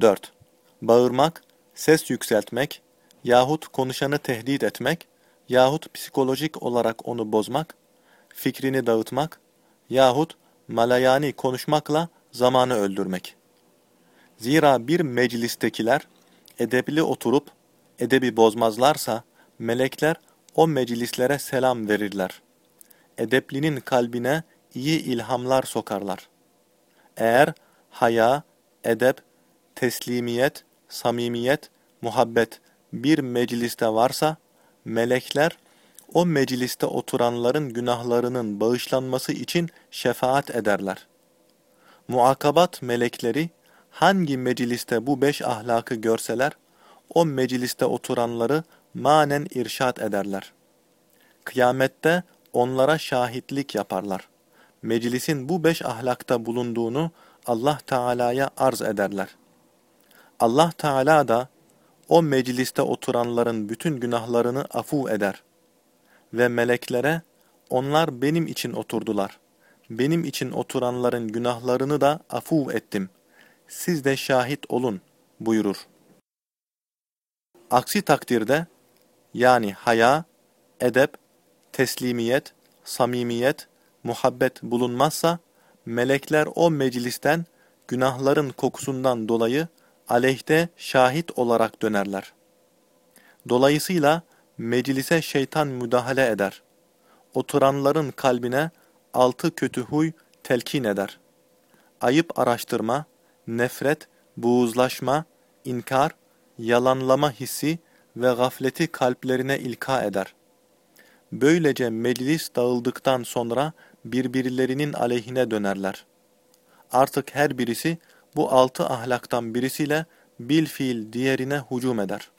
4. Bağırmak, ses yükseltmek yahut konuşanı tehdit etmek yahut psikolojik olarak onu bozmak, fikrini dağıtmak yahut malayani konuşmakla zamanı öldürmek. Zira bir meclistekiler edebli oturup edebi bozmazlarsa melekler o meclislere selam verirler. Edeplinin kalbine iyi ilhamlar sokarlar. Eğer haya, edep, teslimiyet, samimiyet, muhabbet bir mecliste varsa, melekler o mecliste oturanların günahlarının bağışlanması için şefaat ederler. Muakabat melekleri hangi mecliste bu beş ahlakı görseler, o mecliste oturanları manen irşat ederler. Kıyamette onlara şahitlik yaparlar. Meclisin bu beş ahlakta bulunduğunu Allah Teala'ya arz ederler. Allah Teala da o mecliste oturanların bütün günahlarını afu eder. Ve meleklere, onlar benim için oturdular. Benim için oturanların günahlarını da afu ettim. Siz de şahit olun buyurur. Aksi takdirde, yani haya, edep, teslimiyet, samimiyet, muhabbet bulunmazsa, melekler o meclisten günahların kokusundan dolayı aleyhte şahit olarak dönerler. Dolayısıyla meclise şeytan müdahale eder. Oturanların kalbine altı kötü huy telkin eder. Ayıp araştırma, nefret, buğuzlaşma, inkar, yalanlama hissi ve gafleti kalplerine ilka eder. Böylece meclis dağıldıktan sonra birbirlerinin aleyhine dönerler. Artık her birisi bu altı ahlaktan birisiyle bil fiil diğerine hücum eder.